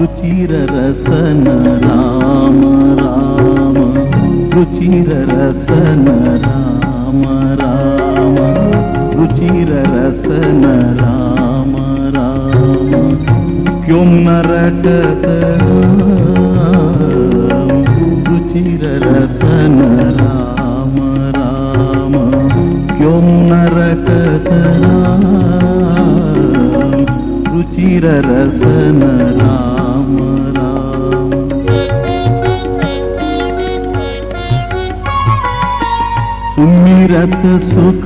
रुचिररसन राम राम। रुचिररसन राम राम। रुचिररसन राम राम। क्यों न रटत रुचिररसन राम राम। क्यों न रटत रुचिररसन राम सुमिरत सुख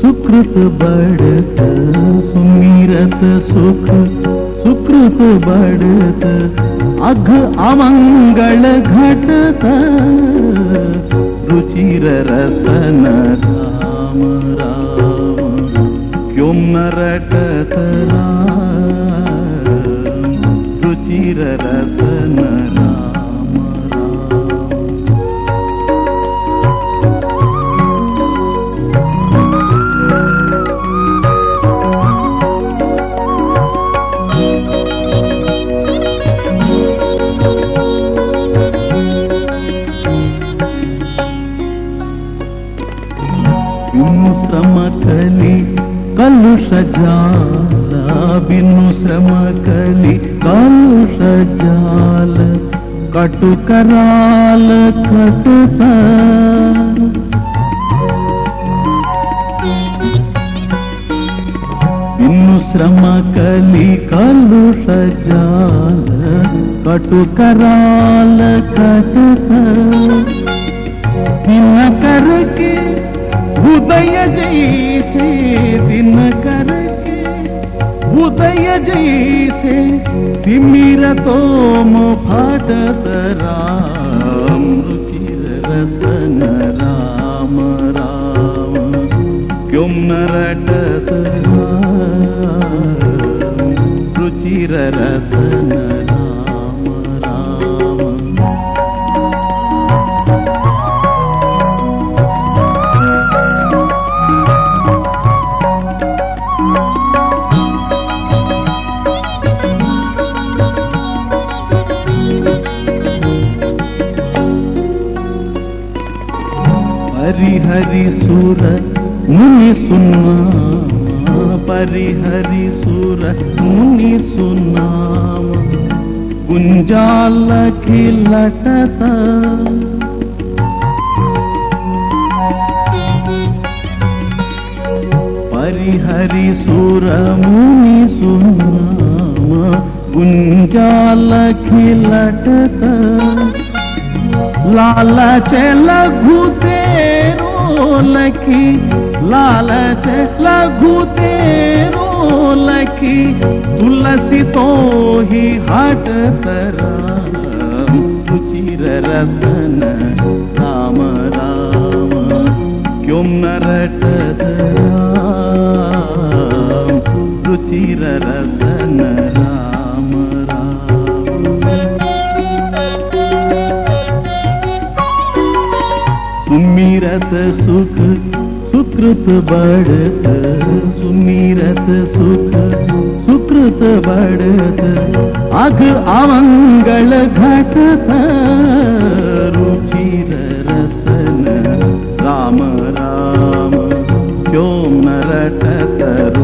सुकृत बढ़त। सुमिरत सुख सुकृत बढ़त। अघ अमंगल घटत। रुचिर रसन राम राम। क्यों न रटत राम? रुचिर रसन కాలుష జాల విను శ్రమ కలి కాలుష జాల కటుకరాల కటుక. విను శ్రమ కలి కాలుష జాల కటుకరాల కటుక. उदय जैसे दिन करके, उदय जैसे तिमिर तो फाटत राम, रुचिर रसन राम राम। क्यों न रटत राम, रुचिर रसन హరిహరి సూర ముని సున్నా. పరిహరి సుర ముని సున్నా గుంజాల కిలటత. परिहरि सुर मुनि सुनाम गुंजाल खिलटता लालच लघु तेरो लखी लालच लघु तेरो लखी, तुलसी तो ही हट राम रुचिर रसन, राम राम। क्यों न राम राम सुमिरत सुख सुकृत बढ़त। सुमिरत सुख सुकृत बढ़त। अघ अमंगल घटत। रुचिर रसन। राम राम रटत